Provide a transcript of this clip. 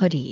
hoodie